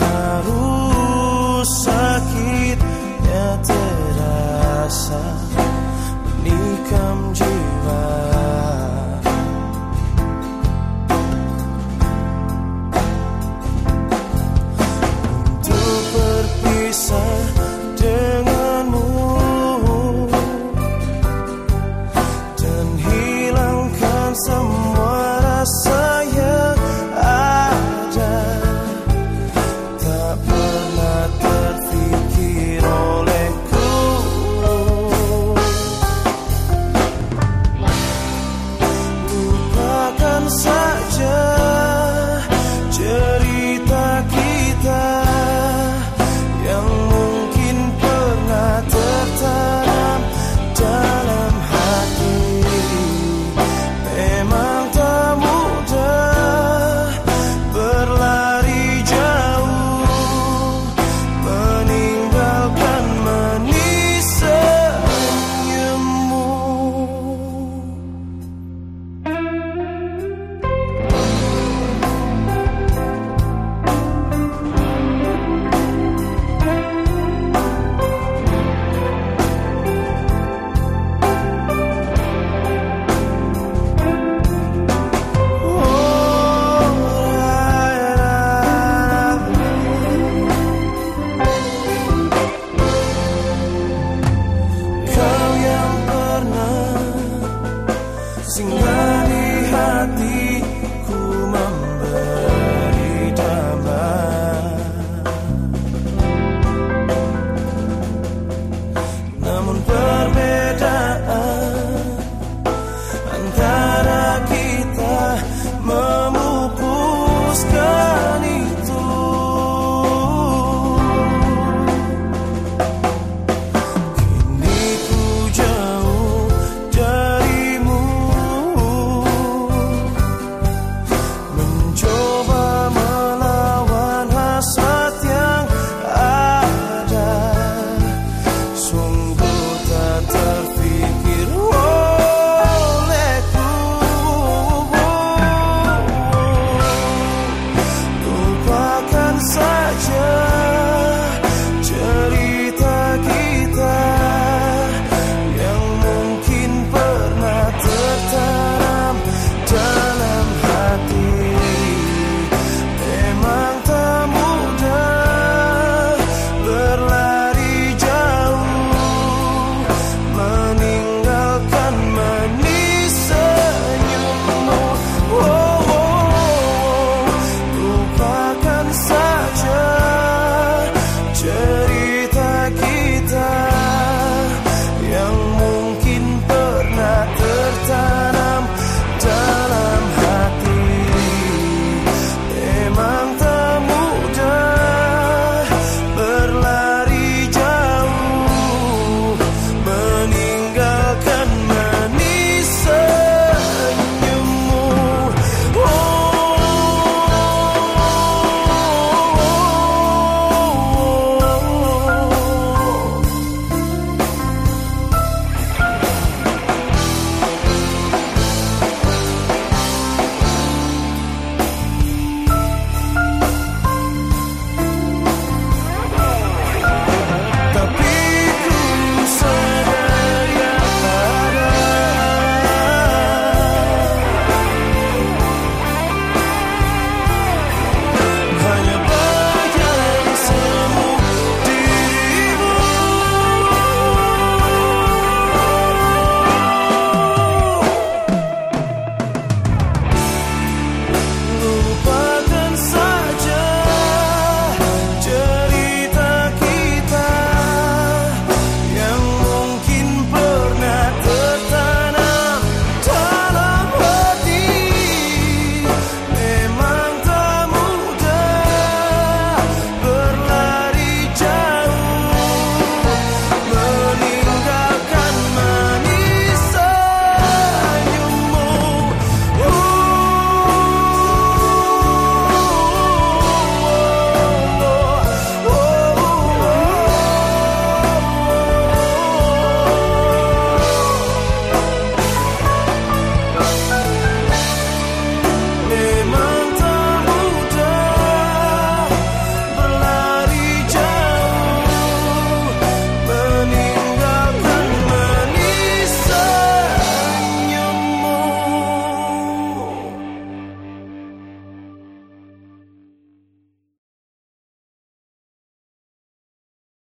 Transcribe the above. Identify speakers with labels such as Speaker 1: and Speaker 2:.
Speaker 1: Harus sakitnya terasa Menikam jiwa